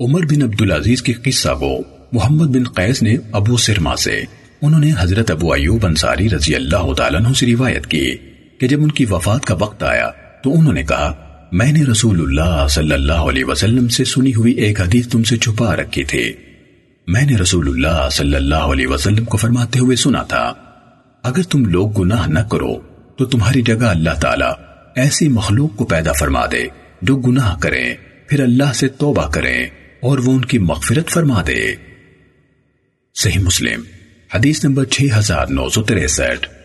عمر بن عبدالعزیز کی قصہ وہ محمد بن قیس نے ابو سرما سے، انہوں نے حضرت ابو ایوب انصاری رضی اللہ تعالیٰ عنہ سے روایت کی کہ جب ان کی وفات کا وقت آیا تو انہوں نے کہا، میں نے رسول اللہ صلی اللہ علیہ وسلم سے سنی ہوئی ایک حدیث تم سے چھپا رکھی تھی۔ میں نے رسول اللہ صلی اللہ علیہ وسلم کو فرماتے ہوئے سنا تھا، اگر تم لوگ گناہ نہ کرو تو تمہاری جگہ اللہ تعالیٰ ایسی مخلوق کو پیدا فرما دے جو گناہ کریں، پھر اللہ سے توبہ کریں۔ اور وہ ان کی مغفرت فرما دے۔ صحیح مسلم حدیث نمبر 6963